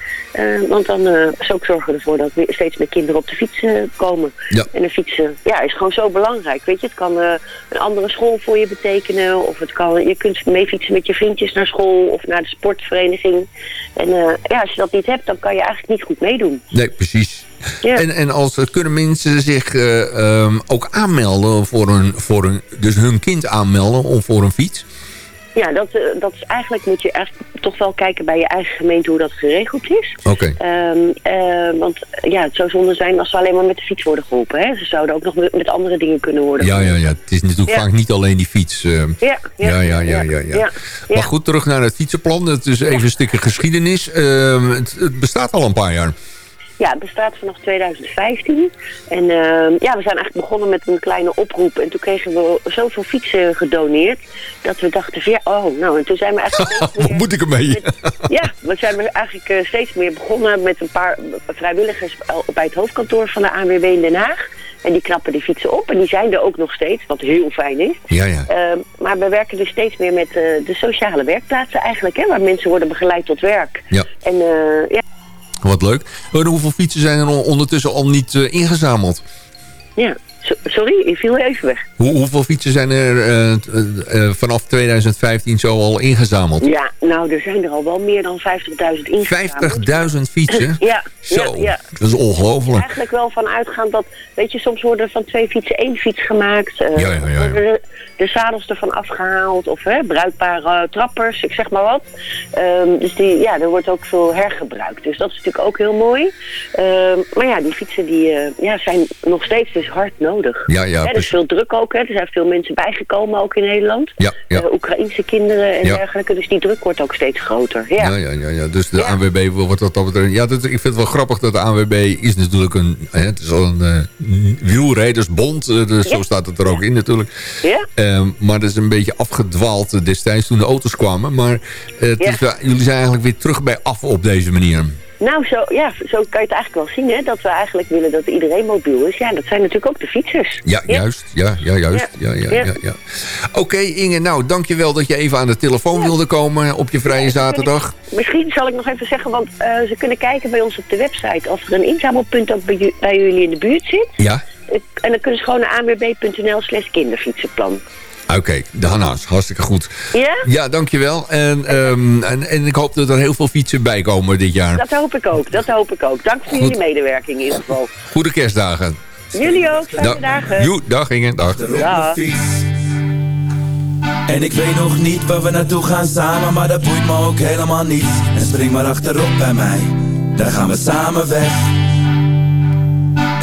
Want dan ook zorgen ervoor dat weer steeds meer kinderen op de fiets komen. Ja. En een fiets ja, is gewoon zo belangrijk. Weet je, het kan een andere school voor je betekenen. Of het kan, je kunt mee fietsen met je vriendjes naar school of naar de sportvereniging. En ja, als je dat niet hebt, dan kan je eigenlijk niet goed meedoen. Nee, precies. Ja. En, en als, kunnen mensen zich uh, um, ook aanmelden voor een, voor een... Dus hun kind aanmelden of voor een fiets? Ja, dat, uh, dat is eigenlijk moet je echt toch wel kijken bij je eigen gemeente hoe dat geregeld is. Oké. Okay. Um, uh, want ja, het zou zonde zijn als ze alleen maar met de fiets worden geholpen. Hè? Ze zouden ook nog met, andere dingen kunnen worden Ja, ja, ja. Het is natuurlijk ja. vaak niet alleen die fiets. Uh, ja, ja, ja, ja, ja, ja, Maar goed, terug naar het fietsenplan. Het is even een stukje geschiedenis. Het, het bestaat al een paar jaar. Ja, het bestaat vanaf 2015. En uh, ja, we zijn eigenlijk begonnen met een kleine oproep. En toen kregen we zoveel fietsen gedoneerd. Dat we dachten van ja, oh, nou, en toen zijn we eigenlijk... Wat moet ik ermee? Met, ja, we zijn eigenlijk uh, steeds meer begonnen met een paar vrijwilligers bij het hoofdkantoor van de ANWB in Den Haag. En die knappen die fietsen op. En die zijn er ook nog steeds, wat heel fijn is. Ja, ja. Uh, maar we werken dus steeds meer met uh, de sociale werkplaatsen eigenlijk. Hè, waar mensen worden begeleid tot werk. Ja. En uh, ja, wat leuk. En hoeveel fietsen zijn er ondertussen al niet uh, ingezameld? Ja, so sorry, je viel even weg. Hoe, hoeveel fietsen zijn er uh, uh, vanaf 2015 zo al ingezameld? Ja, nou, er zijn er al wel meer dan 50.000 ingezameld. 50.000 fietsen? ja. Zo, ja, ja. dat is ongelooflijk. Eigenlijk wel van uitgaan dat, weet je, soms worden van twee fietsen één fiets gemaakt. Ja, ja, ja, ja. De, de zadels ervan afgehaald of hè, bruikbare trappers, ik zeg maar wat. Um, dus die, ja, er wordt ook veel hergebruikt. Dus dat is natuurlijk ook heel mooi. Um, maar ja, die fietsen die, uh, ja, zijn nog steeds dus hard nodig. Ja, ja, hè, er is veel druk ook. Hè. Er zijn veel mensen bijgekomen ook in Nederland. Ja, ja. Uh, Oekraïnse kinderen en dergelijke. Dus die druk wordt ook steeds groter. Ja, Ja, ja, ja, ja. Dus de ANWB wordt wat dat betreft... Ja, dat, ik vind het wel grappig dat de ANWB is natuurlijk een... Hè, het is al een eh, wielrijdersbond. eh, dus Zo staat het er ook in natuurlijk. Ja. Ehm, maar dat is een beetje afgedwaald eh, destijds toen de auto's kwamen. Maar eh, Ja. is jullie zijn eigenlijk weer terug bij af op deze manier. Nou, zo, ja, zo kan je het eigenlijk wel zien, hè. Dat we eigenlijk willen dat iedereen mobiel is. Ja, dat zijn natuurlijk ook de fietsers. Ja, juist. Ja, ja, juist. Ja, ja, ja. Ja. Oké, Inge. Nou, dankjewel dat je even aan de telefoon wilde komen op je vrije zaterdag. Misschien zal ik nog even zeggen, want eh, ze kunnen kijken bij ons op de website... of er een inzamelpunt ook bij, bij jullie in de buurt zit. Ja? En dan kunnen ze gewoon naar anwb.nl slash kinderfietsenplan. Oké, daarnaast. Hartstikke goed. Ja? Ja, dankjewel. En, ehm, en, en ik hoop dat er heel veel fietsen bij komen dit jaar. Dat hoop ik ook, dat hoop ik ook. Dank voor Goed. jullie medewerking in ieder geval. Goede kerstdagen. Jullie ook, fijne Da- dagen. Joe, dag Inge. Dag. Dag. En ik weet nog niet waar we naartoe gaan samen, maar dat boeit me ook helemaal niet. En spring maar achterop bij mij, daar gaan we samen weg.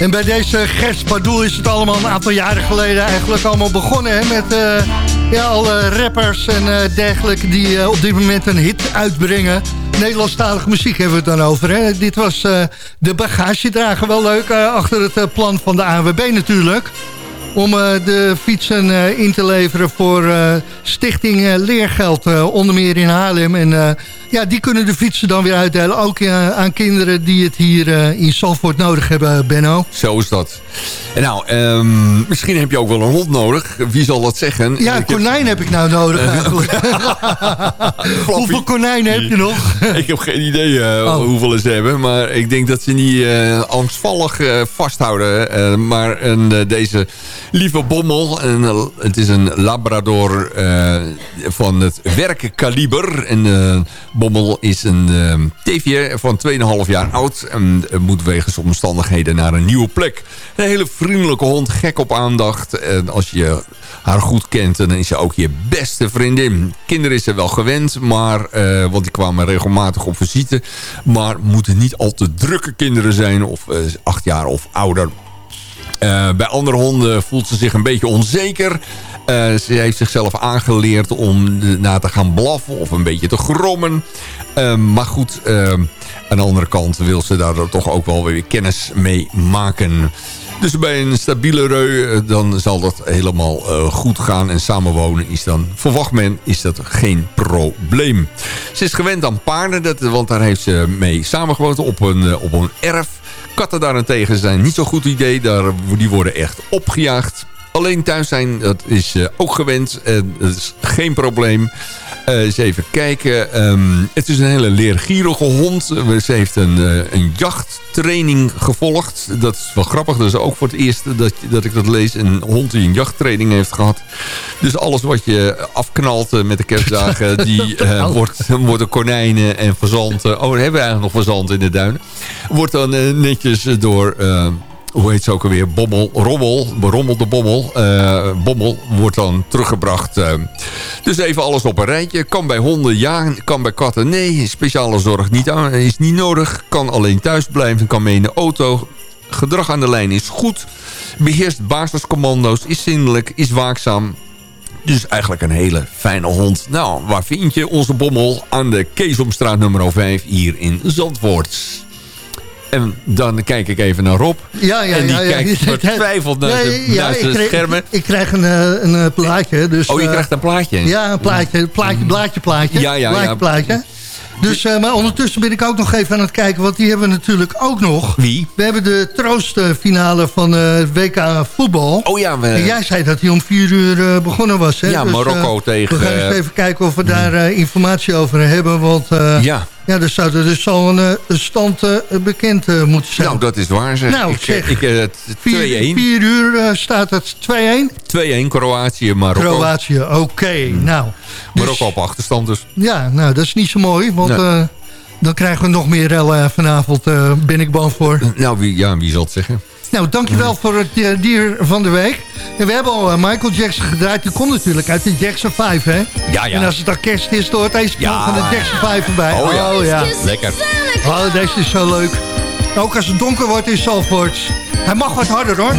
En bij deze Gers Pardoel is het allemaal een aantal jaren geleden eigenlijk allemaal begonnen. Hè, met uh, ja, alle rappers en uh, dergelijke die uh, op dit moment een hit uitbrengen. Nederlandstalige muziek hebben we het dan over. Hè? Dit was de bagagedrager. Wel leuk achter het plan van de ANWB natuurlijk om de fietsen in te leveren voor Stichting Leergeld, onder meer in Haarlem. En ja, die kunnen de fietsen dan weer uitdelen, ook aan kinderen die het hier in Zandvoort nodig hebben, Benno. Zo is dat. En nou, um, misschien heb je ook wel een hond nodig. Wie zal dat zeggen? Ja, een konijn heb ik nou nodig eigenlijk. hoeveel konijnen heb je nog? ik heb geen idee oh. hoeveel ze hebben, maar ik denk dat ze niet angstvallig vasthouden. maar een, deze lieve bommel. Het is een labrador van het werkkaliber. En bommel is een teefje van 2,5 jaar oud. En moet wegens omstandigheden naar een nieuwe plek. Een hele vriendelijke hond, gek op aandacht. En als je haar goed kent, dan is ze ook je beste vriendin. Kinderen is ze wel gewend, maar, want die kwamen regelmatig op visite. Maar moeten niet al te drukke kinderen zijn, of acht jaar of ouder. Uh, bij andere honden voelt ze zich een beetje onzeker. Uh, ze heeft zichzelf aangeleerd om na te gaan blaffen of een beetje te grommen. Uh, maar goed, aan de andere kant wil ze daar toch ook wel weer kennis mee maken. Dus bij een stabiele reu, dan zal dat helemaal goed gaan. En samenwonen is dan, verwacht men, is dat geen probleem. Ze is gewend aan paarden, dat, want daar heeft ze mee samengewoond op een, op een erf. Katten daarentegen zijn niet zo'n goed idee. Daar, die worden echt opgejaagd. Alleen thuis zijn, dat is eh, ook gewend. En dat is geen probleem. Eh, eens even kijken. Ehm, het is een hele leergierige hond. Ze heeft een, eh, een jachttraining gevolgd. Dat is wel grappig. Dat is ook voor het eerst dat, dat ik dat lees. Een hond die een jachttraining heeft gehad. Dus alles wat je afknalt met de kerstdagen... die wordt, worden konijnen en fazanten. Oh, dan hebben we eigenlijk nog fazanten in de duinen. Wordt dan netjes door... hoe heet ze ook alweer? Bommel, Rommel, Rommel de Bommel. eh, bommel wordt dan teruggebracht. eh. Dus even alles op een rijtje. Kan bij honden ja, kan bij katten nee. Speciale zorg niet aan, is niet nodig. Kan alleen thuis blijven, kan mee in de auto. Gedrag aan de lijn is goed. Beheerst basiscommando's, is zindelijk, is waakzaam. Dus eigenlijk een hele fijne hond. Nou, waar vind je onze bommel? Aan de Keesomstraat nummer 5 hier in Zandvoort. En dan kijk ik even naar Rob. Ja, ja, en die ja, ja. kijkt vertwijfeld naar ja, ik kreeg- schermen. Ik krijg een, eh, een eh, plaatje. Dus, Oh, je eh, krijgt een plaatje. Ja, een plaatje. Plaatje, blaadje, plaatje. Ja, ja, blaadje, ja. plaatje. Dus, eh, maar ondertussen ben ik ook nog even aan het kijken, want die hebben we natuurlijk ook nog. Wie? We hebben de troostfinale van eh, WK voetbal. Oh ja, we... En jij zei dat hij om vier uur eh, begonnen was. Hè? Ja, Dus, Marokko eh, tegen, We gaan eens eh, even kijken of we daar eh, informatie over hebben. Want eh, Ja. Ja, er zou er dus al een, eh, een stand eh, bekend eh, moeten zijn. Nou, dat is waar zeg. Nou, ik, zeg. ik, eh, het- 2-1. Vier, vier uur staat het 2-1. 2-1 Kroatië, Marokko. Kroatië, oké. Nou, dus- Marokko op achterstand dus. ja, nou, dat is niet zo mooi. Want Nee. dan krijgen we nog meer rellen vanavond. ben ik bang voor. Nou, wie, ja, wie zal het zeggen? Nou, dankjewel voor het eh, dier van de week. En we hebben al eh, Michael Jackson gedraaid. Die komt natuurlijk uit de Jackson 5, hè? Ja, ja. En als het dan kerst is, hoort deze Ja. van de Jackson 5 erbij. Oh ja. Oh, ja. Lekker. Oh, deze is zo leuk. Ook als het donker wordt in Salford. Hij mag wat harder, hoor.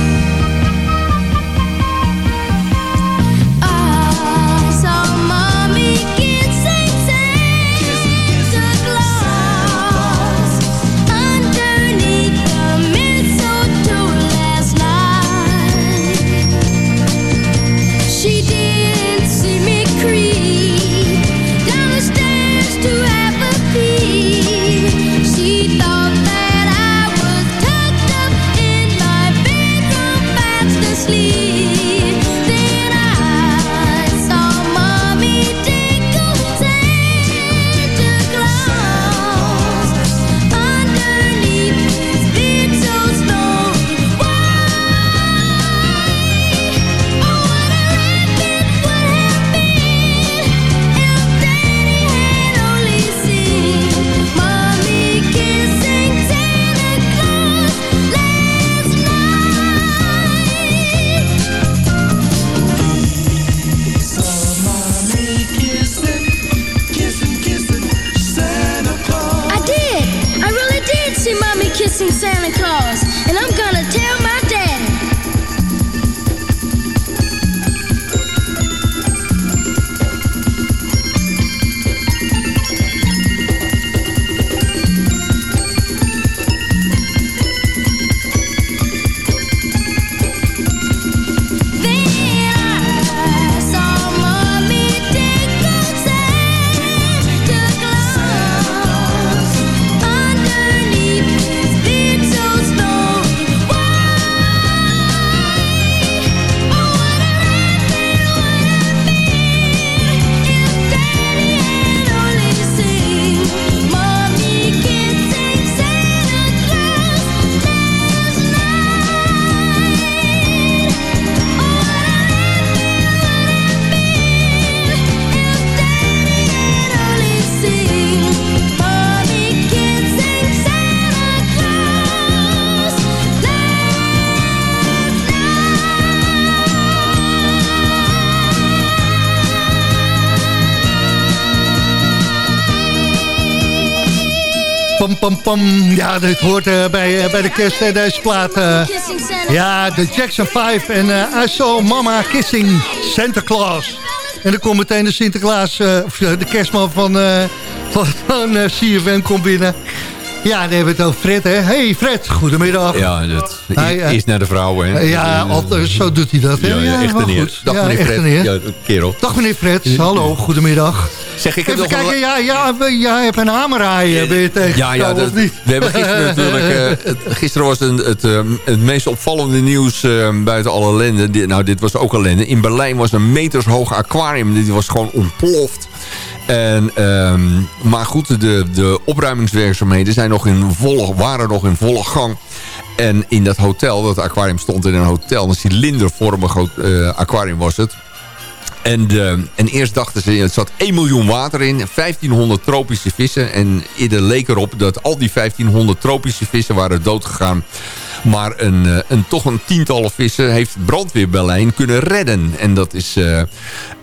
Pam, pam. Ja, dit hoort eh, bij, eh, bij de kerst, hè, deze plaat. eh. ja, de Jackson 5 en eh I Saw Mama Kissing Santa Claus. En dan komt meteen de Sinterklaas, eh, of eh, de kerstman van, eh, van, van eh, CFM komt binnen. Ja, dan hebben we het over Fred, hè. Hey Fred, goedemiddag. Ja, dat Hij, eh, is naar de vrouwen. Hè? Ja, altijd, zo doet hij dat. hè? Ja, ja, echt een eer. goed. Dag Ja, meneer Fred. eer. Ja, kerel. Dag meneer Fred, hallo, goedemiddag. Zeg, ik heb Even kijken, ja, ja, jij hebt een hamerhaai, ben je tegen Ja, ja dat, we hebben gisteren natuurlijk... eh, het- gisteren was het, eh, het meest opvallende nieuws eh, buiten alle ellende. Dit- nou, dit was ook ellende. In Berlijn was een metershoog aquarium. Die was gewoon ontploft. En, ehm, maar goed, de, de opruimingswerkzaamheden zijn nog in volle, waren nog in volle gang. En in dat hotel, dat aquarium stond in een hotel... een cilindervormig eh, aquarium was het. En, en eerst dachten ze, er zat 1 miljoen water in, 1500 tropische vissen. En eerder leek erop dat al die 1500 tropische vissen waren doodgegaan. Maar een, eh, een, toch een tientallen vissen heeft brandweer Berlijn kunnen redden. En dat is... eh,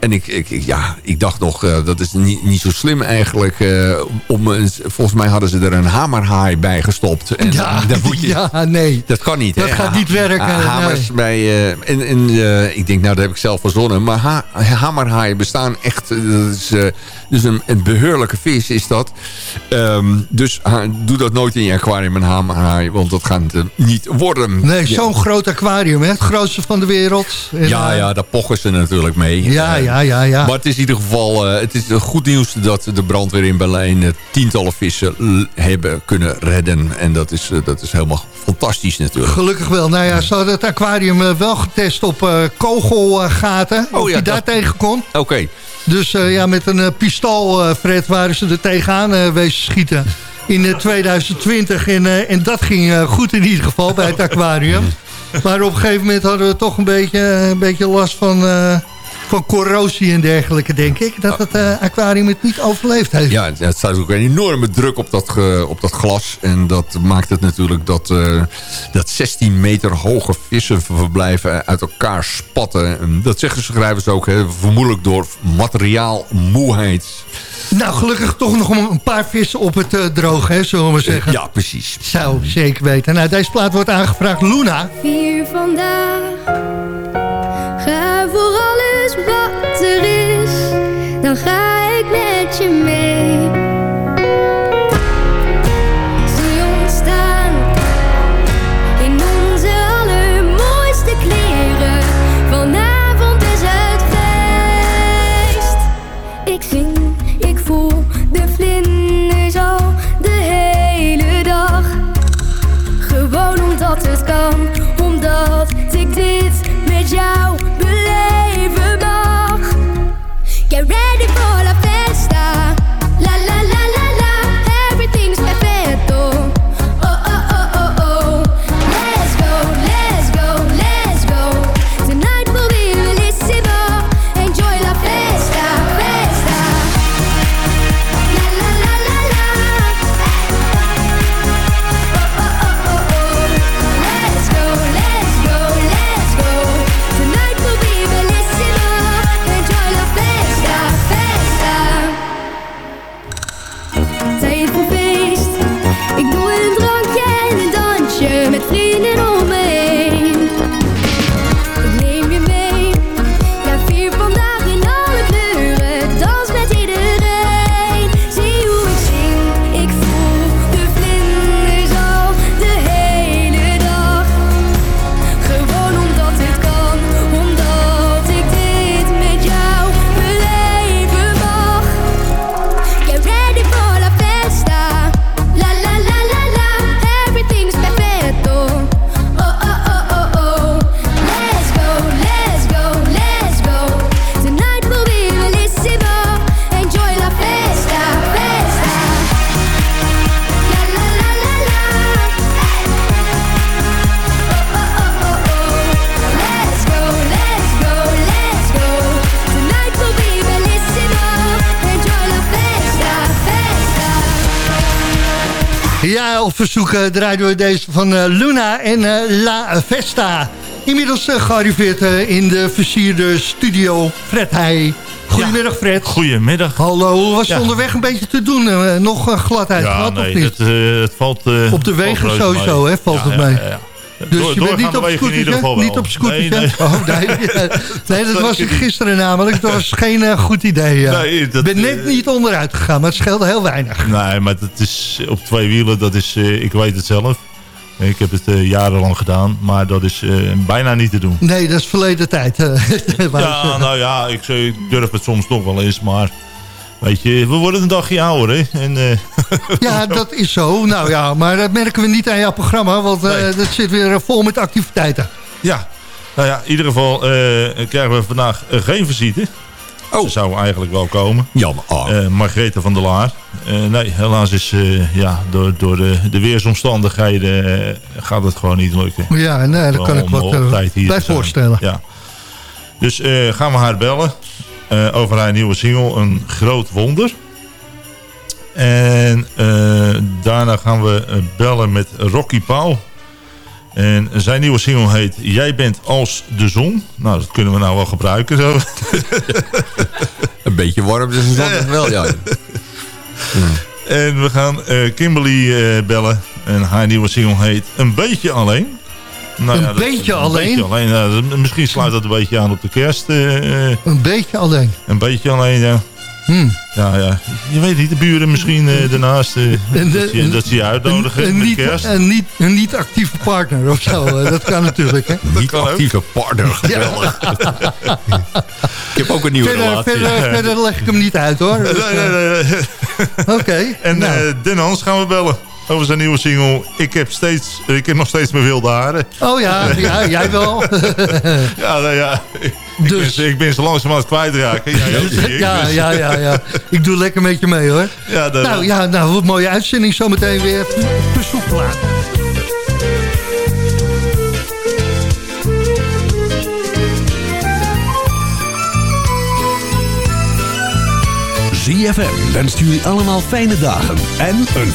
en ik, ik, ja, ik dacht nog, eh, dat is niet, niet zo slim eigenlijk. eh, om, volgens mij hadden ze er een hamerhaai bij gestopt. En Ja, moet je, ja, nee. dat kan niet. Dat hè? gaat niet werken, Ha- Hamers bij... en en ik denk, nou, dat heb ik zelf verzonnen. Maar ha hamerhaaien bestaan echt... Dat is, dus een, een beheerlijke vis is dat. Ehm, dus ha- doe dat nooit in je aquarium, een hamerhaai. Want dat gaat eh, niet worden. Nee, Ja. zo'n groot aquarium, hè? Het grootste van de wereld. En, Ja, eh, ja, daar pochen ze natuurlijk mee. Ja, Eh, ja, ja, ja. Maar het is in ieder geval eh, het is goed nieuws dat de brandweer in Berlijn tientallen vissen hebben kunnen redden. En dat is, dat is helemaal fantastisch natuurlijk. Gelukkig wel. Nou ja, ze hadden het aquarium wel getest op kogelgaten. Oh of ja, je daar tegen kon. Oké. Dus ja, met een pistool, Fred, waren ze er tegenaan wezen schieten. In eh, 2020. En, eh, en dat ging eh, goed in ieder geval bij het aquarium. Maar op een gegeven moment hadden we toch een beetje, een beetje last van, eh, van corrosie en dergelijke, denk ik. Dat het eh, aquarium het niet overleefd heeft. Ja, het- staat ook een enorme druk op dat, op dat glas. En dat maakt het natuurlijk dat, eh, dat 16 meter hoge vissenverblijven uit elkaar spatten. En dat zeggen ze, schrijven ze ook, hè, vermoedelijk door materiaalmoeheid. Nou, gelukkig toch nog een paar vissen op het eh, droog, hè, zullen we maar zeggen. Ja, precies. Zou zeker weten. Nou, deze plaat wordt aangevraagd. Luna. Vier vandaag. Ga voor Dan ga ik met je mee. Verzoek draaiden we deze van eh, Luna en eh, La Vesta. Inmiddels eh, gearriveerd in de versierde studio Fred Heij. Goedemiddag Fred. Goedemiddag. Hallo, hoe was Ja. onderweg een beetje te doen? Nog gladheid Ja, gehad nee, of niet? het, het valt... Op de wegen sowieso, hè, valt Ja, het ja, mee. Dus Door- je bent niet op scootertje? wel. Niet op scootertje? Nee, nee. Oh, nee. nee, dat was ik gisteren namelijk. Dat was geen eh, goed idee. ja. Nee, dat, ben net eh, niet onderuit gegaan, maar het scheelde heel weinig. Nee, maar dat is op twee wielen, dat is, ik weet het zelf. Ik heb het jarenlang gedaan, maar dat is bijna niet te doen. Nee, dat is verleden tijd. Ja, nou ja, ik, ik durf het soms nog wel eens, maar weet je, we worden een dagje ouder, hè. En, eh, Ja, dat is zo. Nou ja, maar dat merken we niet aan jouw programma, want eh, dat zit weer eh, vol met activiteiten. Ja, nou ja, in ieder geval eh, krijgen we vandaag geen visite. Oh. Ze zou eigenlijk wel komen. Jammer. Eh, Margrethe van der Laar. Eh, nee, helaas is eh, ja, door, door de, de weersomstandigheden gaat het gewoon niet lukken. Ja, nee, daar kan ik wat bij voorstellen. Ja. Dus eh, gaan we haar bellen eh, over haar nieuwe single, Een Groot Wonder. En eh, daarna gaan we eh, bellen met Rocky Paul. En zijn nieuwe single heet Jij bent als de zon. Nou, dat kunnen we nou wel gebruiken zo. Een beetje warm is het altijd wel, ja. En we gaan Kimberly bellen. En haar nieuwe single heet Een Beetje Alleen. Nou, Een dat- beetje een alleen? Beetje alleen ja, misschien sluit dat een beetje aan op de kerst. eh, eh, Een beetje alleen. een beetje alleen, ja. Hmm. Ja, ja. Je weet niet, de buren misschien eh, daarnaast. eh, En de- dat, ze, dat ze je uitnodigen Een, niet, kerst. een, niet, een niet actieve partner of zo. dat kan natuurlijk. Hè. Niet actieve partner, geweldig. Ik heb ook een nieuwe Verder, relatie. verder, verder leg ik hem niet uit hoor. Nee, nee, nee, nee. Oké. En nou. eh Den Hans gaan we bellen. Over zijn nieuwe single. Ik heb, steeds, ik heb nog steeds mijn wilde haren. Oh ja, ja jij wel. Ja, nou ja. Ik, Dus- ben, ik ben ze langzaam aan het kwijtraken. Ja, ook, zie ik. ja, Dus- ja, ja, ja. Ik doe lekker met je mee hoor. Ja, Nou ja, nou, wat een mooie uitzending zometeen weer. Verzoekplaat. ZFM wenst jullie allemaal fijne dagen en een